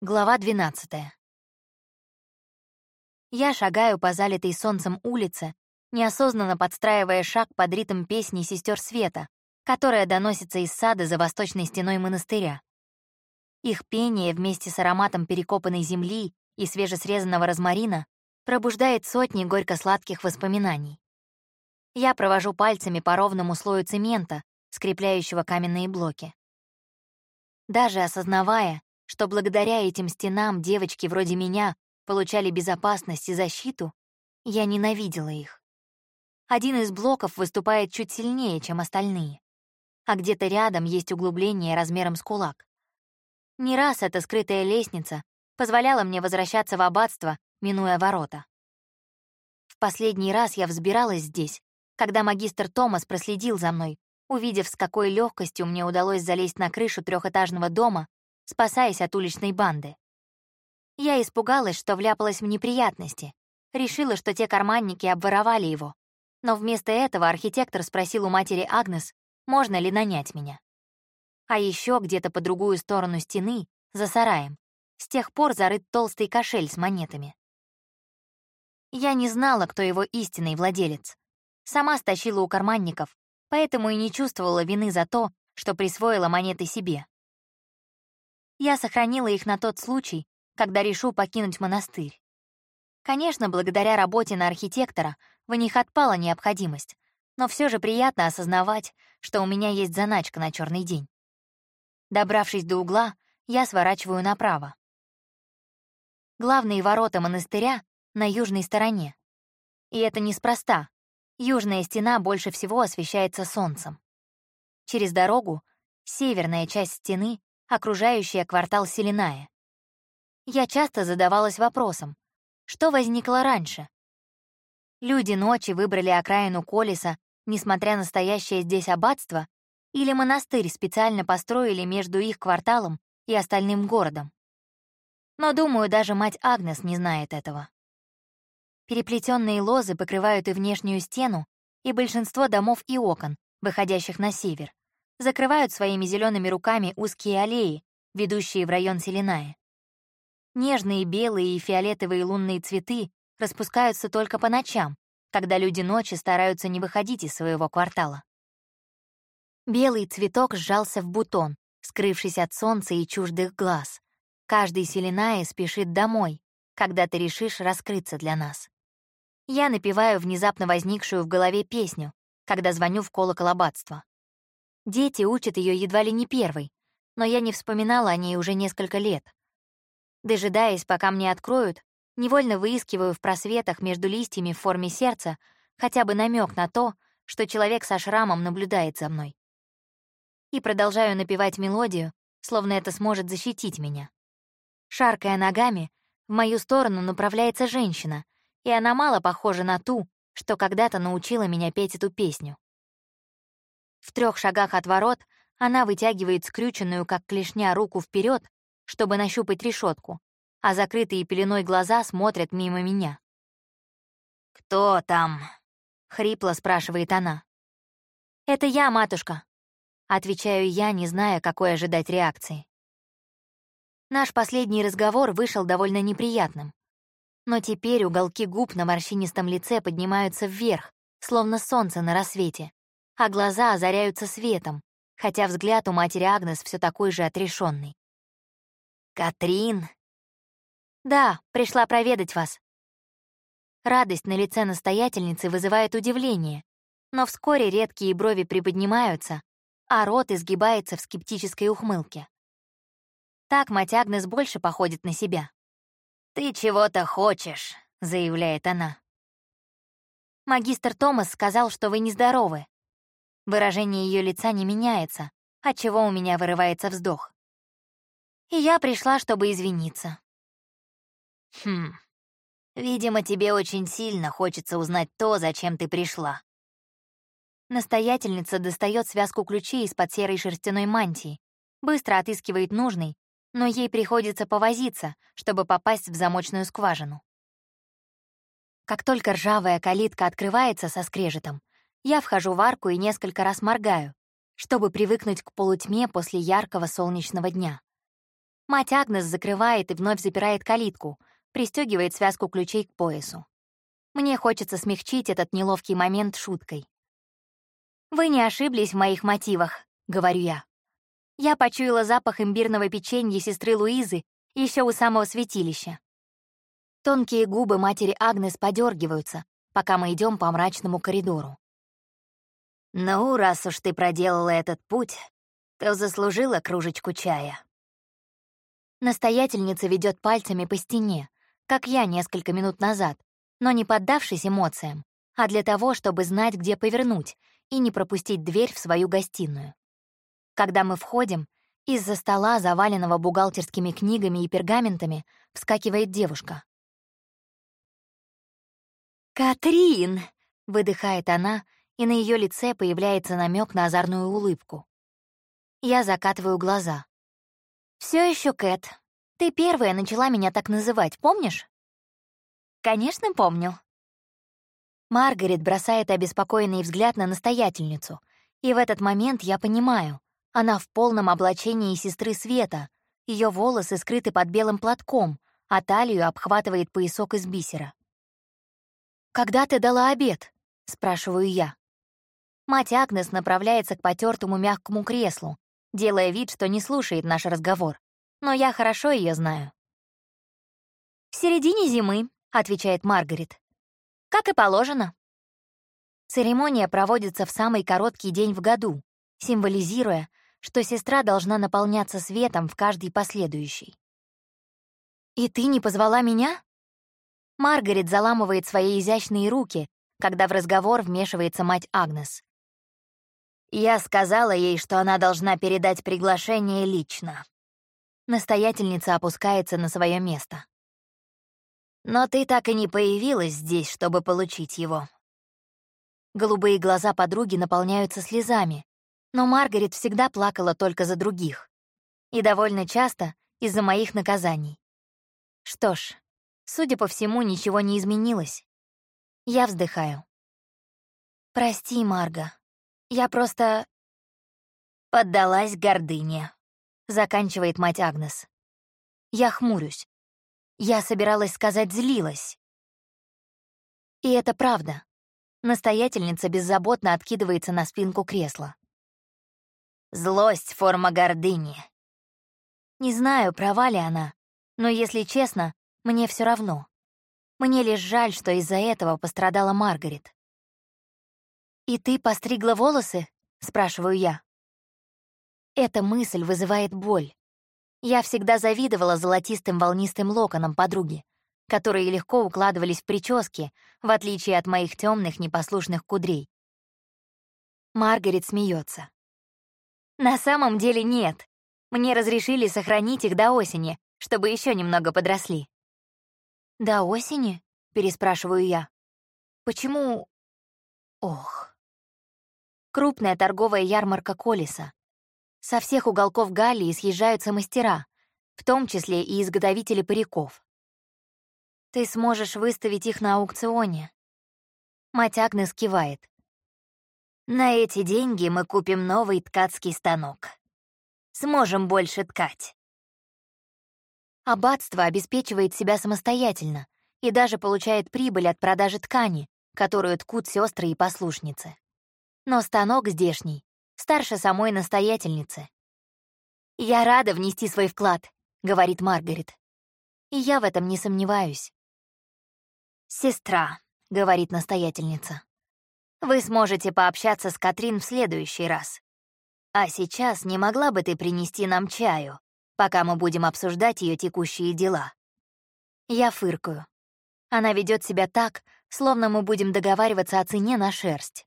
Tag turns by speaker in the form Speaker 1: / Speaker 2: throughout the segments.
Speaker 1: Глава 12. Я шагаю по залитой солнцем улице, неосознанно подстраивая шаг под ритм песни сестер Света, которая доносится из сада за восточной стеной монастыря. Их пение вместе с ароматом перекопанной земли и свежесрезанного розмарина пробуждает сотни горько-сладких воспоминаний. Я провожу пальцами по ровному слою цемента, скрепляющего каменные блоки. Даже осознавая, что благодаря этим стенам девочки вроде меня получали безопасность и защиту, я ненавидела их. Один из блоков выступает чуть сильнее, чем остальные, а где-то рядом есть углубление размером с кулак. Не раз эта скрытая лестница позволяла мне возвращаться в аббатство, минуя ворота. В последний раз я взбиралась здесь, когда магистр Томас проследил за мной, увидев, с какой легкостью мне удалось залезть на крышу трехэтажного дома спасаясь от уличной банды. Я испугалась, что вляпалась в неприятности, решила, что те карманники обворовали его, но вместо этого архитектор спросил у матери Агнес, можно ли нанять меня. А еще где-то по другую сторону стены, за сараем, с тех пор зарыт толстый кошель с монетами. Я не знала, кто его истинный владелец. Сама стащила у карманников, поэтому и не чувствовала вины за то, что присвоила монеты себе. Я сохранила их на тот случай, когда решу покинуть монастырь. Конечно, благодаря работе на архитектора в них отпала необходимость, но все же приятно осознавать, что у меня есть заначка на черный день. Добравшись до угла, я сворачиваю направо. Главные ворота монастыря на южной стороне. И это неспроста. Южная стена больше всего освещается солнцем. Через дорогу — северная часть стены окружающая квартал Селиная. Я часто задавалась вопросом, что возникло раньше? Люди ночи выбрали окраину Колеса, несмотря на стоящее здесь аббатство, или монастырь специально построили между их кварталом и остальным городом. Но, думаю, даже мать Агнес не знает этого. Переплетенные лозы покрывают и внешнюю стену, и большинство домов и окон, выходящих на север закрывают своими зелеными руками узкие аллеи, ведущие в район Селиная. Нежные белые и фиолетовые лунные цветы распускаются только по ночам, когда люди ночи стараются не выходить из своего квартала. Белый цветок сжался в бутон, скрывшись от солнца и чуждых глаз. Каждый Селиная спешит домой, когда ты решишь раскрыться для нас. Я напеваю внезапно возникшую в голове песню, когда звоню в колокол аббатства. Дети учат ее едва ли не первой, но я не вспоминала о ней уже несколько лет. Дожидаясь, пока мне откроют, невольно выискиваю в просветах между листьями в форме сердца хотя бы намек на то, что человек со шрамом наблюдает за мной. И продолжаю напевать мелодию, словно это сможет защитить меня. Шаркая ногами, в мою сторону направляется женщина, и она мало похожа на ту, что когда-то научила меня петь эту песню. В трех шагах от ворот она вытягивает скрюченную, как клешня, руку вперед, чтобы нащупать решетку, а закрытые пеленой глаза смотрят мимо меня. «Кто там?» — хрипло спрашивает она. «Это я, матушка», — отвечаю я, не зная, какой ожидать реакции. Наш последний разговор вышел довольно неприятным. Но теперь уголки губ на морщинистом лице поднимаются вверх, словно солнце на рассвете, а глаза озаряются светом, хотя взгляд у матери Агнес все такой же отрешенный. «Катрин?» «Да, пришла проведать вас». Радость на лице настоятельницы вызывает удивление, но вскоре редкие брови приподнимаются, а рот изгибается в скептической ухмылке. Так мать Агнес больше походит на себя. «Ты чего-то хочешь», — заявляет она. «Магистр Томас сказал, что вы нездоровы», Выражение ее лица не меняется, отчего у меня вырывается вздох. И я пришла, чтобы извиниться. Хм. Видимо, тебе очень сильно хочется узнать то, зачем ты пришла. Настоятельница достает связку ключей из-под серой шерстяной мантии, быстро отыскивает нужный, но ей приходится повозиться, чтобы попасть в замочную скважину. Как только ржавая калитка открывается со скрежетом, я вхожу в арку и несколько раз моргаю, чтобы привыкнуть к полутьме после яркого солнечного дня. Мать Агнес закрывает и вновь запирает калитку, пристегивает связку ключей к поясу. Мне хочется смягчить этот неловкий момент шуткой. «Вы не ошиблись в моих мотивах», — говорю я. Я почуяла запах имбирного печенья сестры Луизы еще у самого святилища. Тонкие губы матери Агнес подергиваются, пока мы идем по мрачному коридору. «Ну, раз уж ты проделала этот путь, то заслужила кружечку чая». Настоятельница ведет пальцами по стене, как я несколько минут назад, но не поддавшись эмоциям, а для того, чтобы знать, где повернуть и не пропустить дверь в свою гостиную. Когда мы входим, из-за стола, заваленного бухгалтерскими книгами и пергаментами, вскакивает девушка. «Катрин!» — выдыхает она, и на ее лице появляется намек на озорную улыбку. Я закатываю глаза. Все еще Кэт. Ты первая начала меня так называть, помнишь?» «Конечно, помню». Маргарет бросает обеспокоенный взгляд на настоятельницу, и в этот момент я понимаю, она в полном облачении сестры Света, ее волосы скрыты под белым платком, а талию обхватывает поясок из бисера. «Когда ты дала обед?» — спрашиваю я. Мать Агнес направляется к потертому мягкому креслу, делая вид, что не слушает наш разговор. Но я хорошо ее знаю. «В середине зимы», — отвечает Маргарет. «Как и положено». Церемония проводится в самый короткий день в году, символизируя, что сестра должна наполняться светом в каждый последующий. «И ты не позвала меня?» Маргарет заламывает свои изящные руки, когда в разговор вмешивается мать Агнес. Я сказала ей, что она должна передать приглашение лично. Настоятельница опускается на свое место. Но ты так и не появилась здесь, чтобы получить его. Голубые глаза подруги наполняются слезами, но Маргарет всегда плакала только за других. И довольно часто из-за моих наказаний. Что ж, Судя по всему, ничего не изменилось. Я вздыхаю. «Прости, Марга. Я просто...» «Поддалась гордыне», — заканчивает мать Агнес. Я хмурюсь. Я собиралась сказать «злилась». И это правда. Настоятельница беззаботно откидывается на спинку кресла. Злость — форма гордыни. Не знаю, права ли она, но, если честно, мне все равно. Мне лишь жаль, что из-за этого пострадала Маргарет. «И ты постригла волосы?» — спрашиваю я. Эта мысль вызывает боль. Я всегда завидовала золотистым волнистым локонам подруги, которые легко укладывались в прически, в отличие от моих темных непослушных кудрей. Маргарет смеется. На самом деле нет. Мне разрешили сохранить их до осени, чтобы еще немного подросли. «До осени?» — переспрашиваю я. «Почему...» Ох. Крупная торговая ярмарка Колеса. Со всех уголков Галлии съезжаются мастера, в том числе и изготовители париков. Ты сможешь выставить их на аукционе. Мать Агнес кивает. На эти деньги мы купим новый ткацкий станок. Сможем больше ткать. Аббатство обеспечивает себя самостоятельно и даже получает прибыль от продажи ткани, которую ткут сестры и послушницы. Но станок здешний, старше самой настоятельницы. «Я рада внести свой вклад», — говорит Маргарет. И я в этом не сомневаюсь. «Сестра», — говорит настоятельница, — «вы сможете пообщаться с Катрин в следующий раз. А сейчас не могла бы ты принести нам чаю? пока мы будем обсуждать ее текущие дела. Я фыркаю. Она ведет себя так, словно мы будем договариваться о цене на шерсть.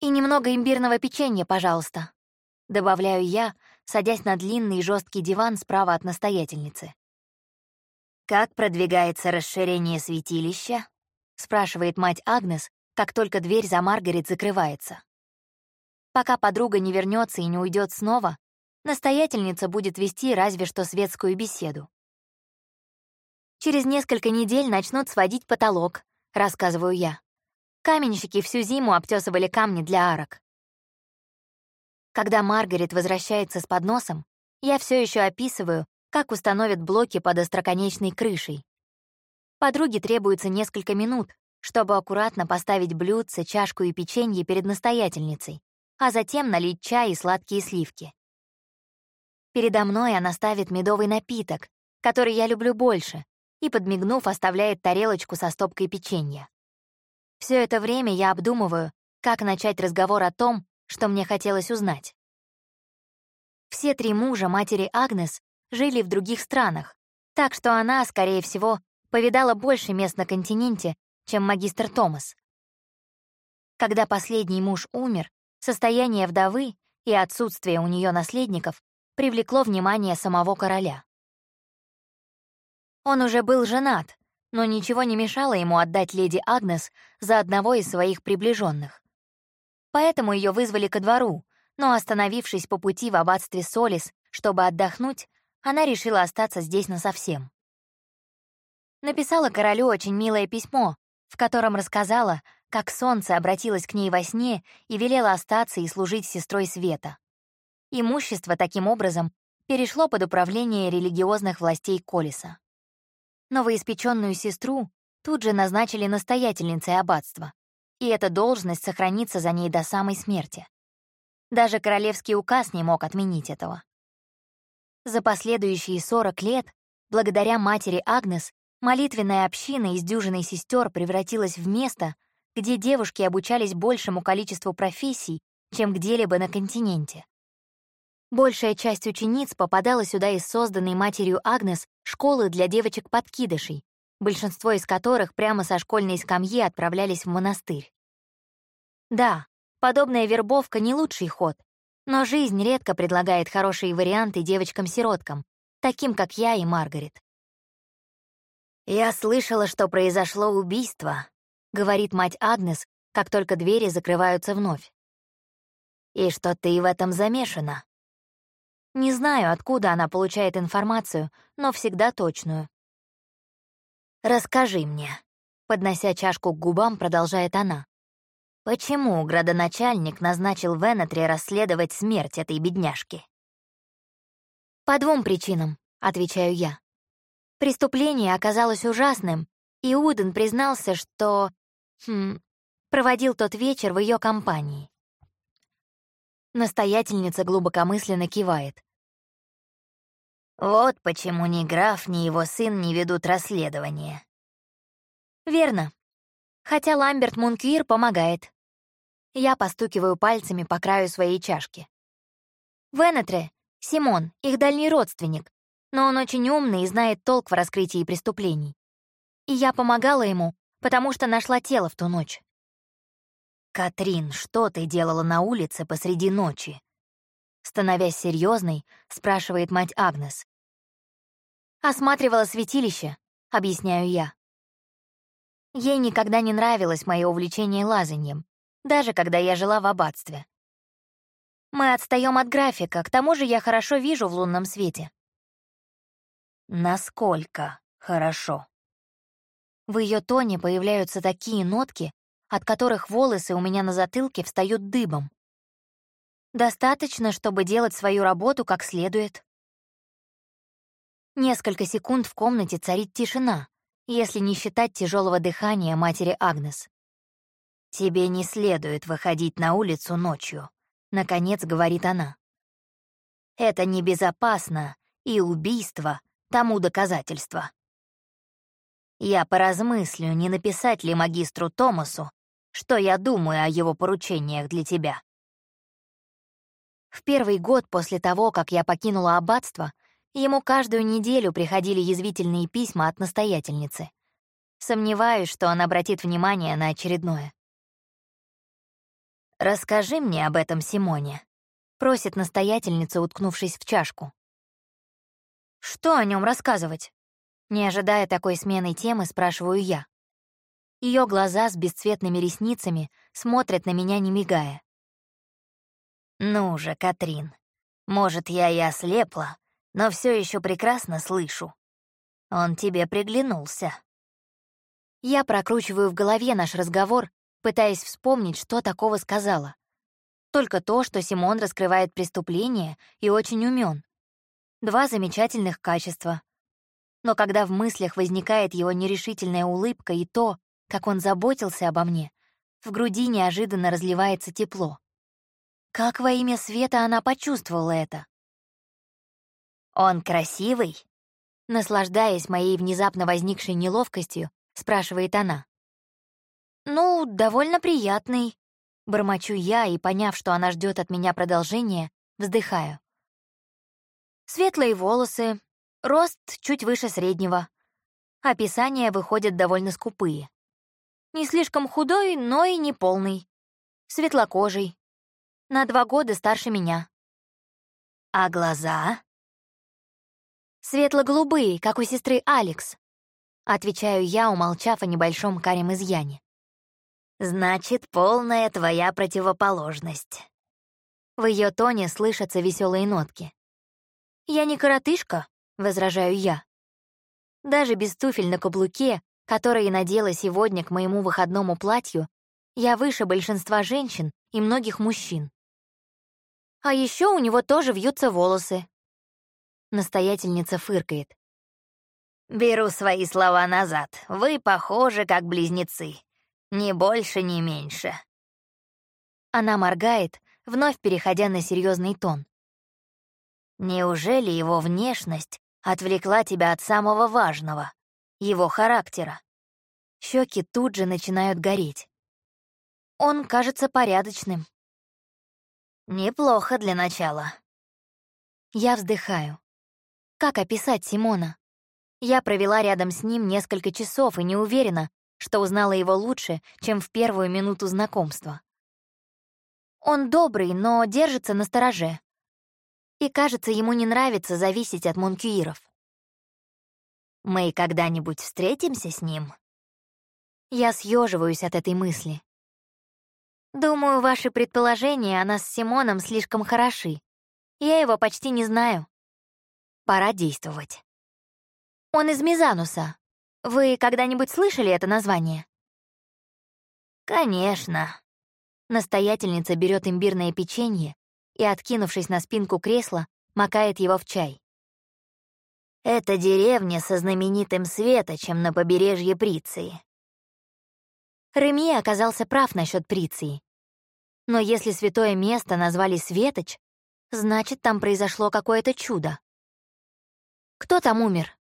Speaker 1: «И немного имбирного печенья, пожалуйста», — добавляю я, садясь на длинный жесткий диван справа от настоятельницы. «Как продвигается расширение святилища?» — спрашивает мать Агнес, как только дверь за Маргарет закрывается. Пока подруга не вернется и не уйдет снова, настоятельница будет вести разве что светскую беседу. «Через несколько недель начнут сводить потолок», — рассказываю я. Каменщики всю зиму обтесывали камни для арок. Когда Маргарет возвращается с подносом, я все еще описываю, как установят блоки под остроконечной крышей. Подруге требуется несколько минут, чтобы аккуратно поставить блюдце, чашку и печенье перед настоятельницей, а затем налить чай и сладкие сливки. Передо мной она ставит медовый напиток, который я люблю больше, и, подмигнув, оставляет тарелочку со стопкой печенья. Все это время я обдумываю, как начать разговор о том, что мне хотелось узнать. Все три мужа матери Агнес жили в других странах, так что она, скорее всего, повидала больше мест на континенте, чем магистр Томас. Когда последний муж умер, состояние вдовы и отсутствие у нее наследников привлекло внимание самого короля. Он уже был женат, но ничего не мешало ему отдать леди Агнес за одного из своих приближенных. Поэтому ее вызвали ко двору, но, остановившись по пути в аббатстве Солис, чтобы отдохнуть, она решила остаться здесь насовсем. Написала королю очень милое письмо, в котором рассказала, как солнце обратилось к ней во сне и велело остаться и служить сестрой света. Имущество таким образом перешло под управление религиозных властей Колеса. Новоиспеченную сестру тут же назначили настоятельницей аббатства, и эта должность сохранится за ней до самой смерти. Даже королевский указ не мог отменить этого. За последующие 40 лет, благодаря матери Агнес, Молитвенная община из дюжины сестер превратилась в место, где девушки обучались большему количеству профессий, чем где-либо на континенте. Большая часть учениц попадала сюда из созданной матерью Агнес школы для девочек-подкидышей, большинство из которых прямо со школьной скамьи отправлялись в монастырь. Да, подобная вербовка не лучший ход, но жизнь редко предлагает хорошие варианты девочкам-сироткам, таким как я и Маргарет. «Я слышала, что произошло убийство», — говорит мать Агнес, как только двери закрываются вновь. «И что ты в этом замешана?» Не знаю, откуда она получает информацию, но всегда точную. «Расскажи мне», — поднося чашку к губам, продолжает она. «Почему градоначальник назначил Венетре расследовать смерть этой бедняжки?» «По двум причинам», — отвечаю я. Преступление оказалось ужасным, и Уден признался, что... Хм, проводил тот вечер в ее компании. Настоятельница глубокомысленно кивает. «Вот почему ни граф, ни его сын не ведут расследование». «Верно. Хотя Ламберт Мунквир помогает». Я постукиваю пальцами по краю своей чашки. Венетре, Симон, их дальний родственник, но он очень умный и знает толк в раскрытии преступлений. И я помогала ему, потому что нашла тело в ту ночь. «Катрин, что ты делала на улице посреди ночи?» Становясь серьезной, спрашивает мать Агнес. «Осматривала святилище», — объясняю я. Ей никогда не нравилось мое увлечение лазаньем, даже когда я жила в аббатстве. Мы отстаем от графика, к тому же я хорошо вижу в лунном свете. Насколько хорошо. В ее тоне появляются такие нотки, от которых волосы у меня на затылке встают дыбом. Достаточно, чтобы делать свою работу как следует. Несколько секунд в комнате царит тишина, если не считать тяжелого дыхания матери Агнес. «Тебе не следует выходить на улицу ночью», — наконец говорит она. «Это небезопасно, и убийство тому доказательство. Я поразмыслю, не написать ли магистру Томасу, что я думаю о его поручениях для тебя. В первый год после того, как я покинула аббатство, ему каждую неделю приходили язвительные письма от настоятельницы. Сомневаюсь, что он обратит внимание на очередное. «Расскажи мне об этом Симоне», — просит настоятельница, уткнувшись в чашку. Что о нем рассказывать? Не ожидая такой смены темы, спрашиваю я. Ее глаза с бесцветными ресницами смотрят на меня, не мигая. «Ну же, Катрин, может, я и ослепла, но все еще прекрасно слышу. Он тебе приглянулся». Я прокручиваю в голове наш разговор, пытаясь вспомнить, что такого сказала. Только то, что Симон раскрывает преступление и очень умен. Два замечательных качества. Но когда в мыслях возникает его нерешительная улыбка и то, как он заботился обо мне, в груди неожиданно разливается тепло. Как во имя света она почувствовала это? «Он красивый?» Наслаждаясь моей внезапно возникшей неловкостью, спрашивает она. «Ну, довольно приятный», — бормочу я и, поняв, что она ждет от меня продолжения, вздыхаю. Светлые волосы, рост чуть выше среднего. Описания выходят довольно скупые. Не слишком худой, но и не полный. Светлокожий. На два года старше меня. А глаза? Светло-голубые, как у сестры Алекс. Отвечаю я, умолчав о небольшом карем изъяне. Значит, полная твоя противоположность. В ее тоне слышатся веселые нотки. «Я не коротышка», — возражаю я. Даже без туфель на каблуке которые надела сегодня к моему выходному платью, я выше большинства женщин и многих мужчин. А еще у него тоже вьются волосы. Настоятельница фыркает. «Беру свои слова назад. Вы похожи, как близнецы. Ни больше, ни меньше». Она моргает, вновь переходя на серьезный тон. «Неужели его внешность отвлекла тебя от самого важного? Его характера. Щеки тут же начинают гореть. Он кажется порядочным. Неплохо для начала. Я вздыхаю. Как описать Симона? Я провела рядом с ним несколько часов и не уверена, что узнала его лучше, чем в первую минуту знакомства. Он добрый, но держится на стороже. И, кажется, ему не нравится зависеть от Монкюиров. Мы когда-нибудь встретимся с ним? Я съеживаюсь от этой мысли. Думаю, ваши предположения о нас с Симоном слишком хороши. Я его почти не знаю. Пора действовать. Он из Мизануса. Вы когда-нибудь слышали это название? Конечно. Настоятельница берет имбирное печенье и, откинувшись на спинку кресла, макает его в чай. Это деревня со знаменитым светочем на побережье Приции. Реми оказался прав насчет Приции. Но если святое место назвали Светоч, значит, там произошло какое-то чудо. Кто там умер?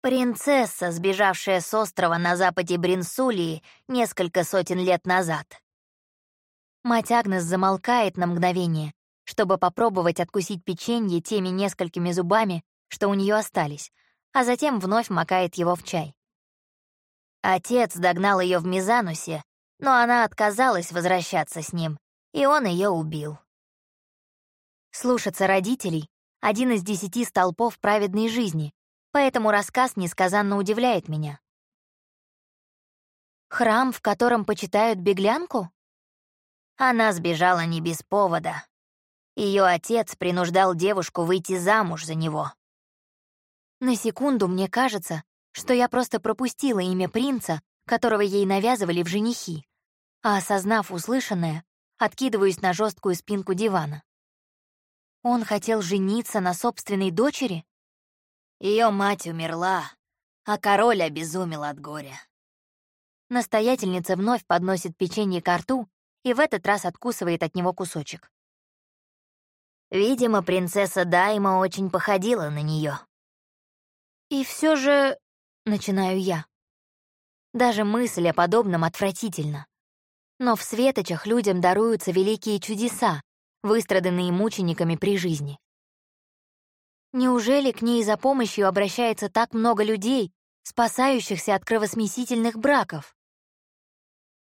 Speaker 1: Принцесса, сбежавшая с острова на западе Бринсулии несколько сотен лет назад. Мать Агнес замолкает на мгновение, чтобы попробовать откусить печенье теми несколькими зубами, что у нее остались, а затем вновь макает его в чай. Отец догнал ее в Мизанусе, но она отказалась возвращаться с ним, и он ее убил. Слушаться родителей — один из десяти столпов праведной жизни, поэтому рассказ несказанно удивляет меня. Храм, в котором почитают беглянку? Она сбежала не без повода. Ее отец принуждал девушку выйти замуж за него. На секунду мне кажется, что я просто пропустила имя принца, которого ей навязывали в женихи, а осознав услышанное, откидываюсь на жесткую спинку дивана. Он хотел жениться на собственной дочери? Ее мать умерла, а король обезумел от горя. Настоятельница вновь подносит печенье к рту и в этот раз откусывает от него кусочек. Видимо, принцесса Дайма очень походила на нее. И все же... Начинаю я. Даже мысль о подобном отвратительна. Но в светочах людям даруются великие чудеса, выстраданные мучениками при жизни. Неужели к ней за помощью обращается так много людей, спасающихся от кровосмесительных браков?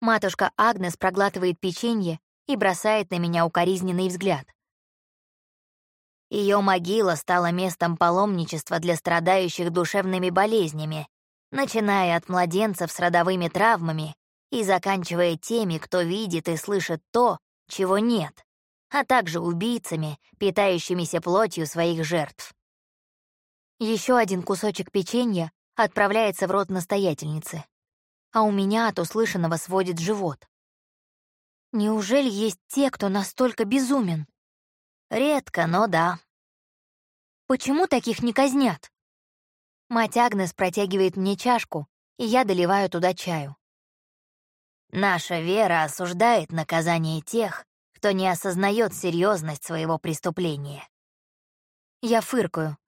Speaker 1: Матушка Агнес проглатывает печенье и бросает на меня укоризненный взгляд. Ее могила стала местом паломничества для страдающих душевными болезнями, начиная от младенцев с родовыми травмами и заканчивая теми, кто видит и слышит то, чего нет, а также убийцами, питающимися плотью своих жертв. Еще один кусочек печенья отправляется в рот настоятельницы, а у меня от услышанного сводит живот. Неужели есть те, кто настолько безумен? Редко, но да. Почему таких не казнят?» Мать Агнес протягивает мне чашку, и я доливаю туда чаю.
Speaker 2: Наша вера осуждает наказание тех, кто не осознает серьезность своего преступления.
Speaker 1: Я фыркаю.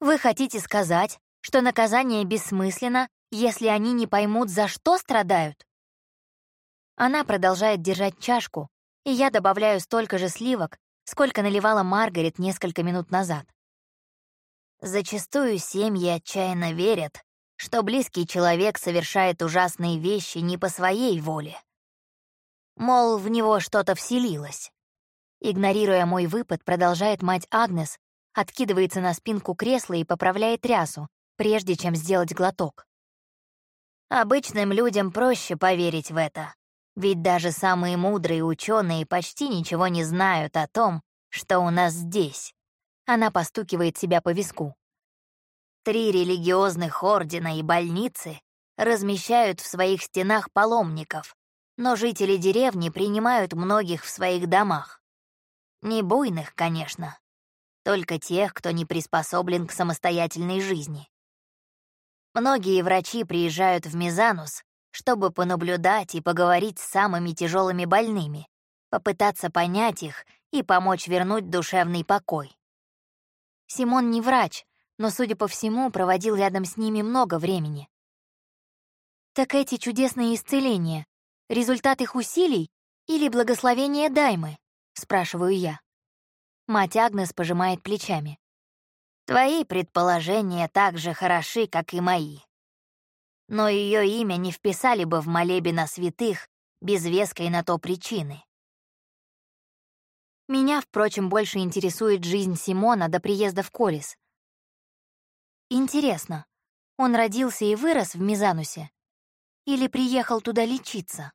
Speaker 1: Вы хотите сказать, что наказание бессмысленно, если они не поймут, за что страдают? Она продолжает держать чашку, и я добавляю столько же сливок, сколько наливала Маргарет несколько минут назад.
Speaker 2: Зачастую семьи отчаянно верят, что близкий человек совершает ужасные вещи не по своей воле. Мол, в него что-то вселилось.
Speaker 1: Игнорируя мой выпад, продолжает мать Агнес, откидывается на спинку кресла и поправляет рясу, прежде чем сделать глоток.
Speaker 2: Обычным людям проще поверить в это, ведь даже самые мудрые ученые почти ничего не знают о том, что у нас здесь.
Speaker 1: Она постукивает себя по виску.
Speaker 2: Три религиозных ордена и больницы размещают в своих стенах паломников, но жители деревни принимают многих в своих домах. Не буйных, конечно, только тех, кто не приспособлен к самостоятельной жизни. Многие врачи приезжают в Мизанус, чтобы понаблюдать и поговорить с самыми тяжелыми больными, попытаться понять их и помочь вернуть душевный покой.
Speaker 1: Симон не врач, но, судя по всему, проводил рядом с ними много времени. Так эти чудесные исцеления — результат их усилий или благословение Даймы? — спрашиваю я. Мать Агнес пожимает плечами.
Speaker 2: Твои предположения так же хороши, как и мои. Но ее имя не вписали бы в молебен о святых без веской на то причины.
Speaker 1: Меня, впрочем, больше интересует жизнь Симона до приезда в Колес. Интересно, он родился и вырос в Мизанусе? Или приехал туда лечиться?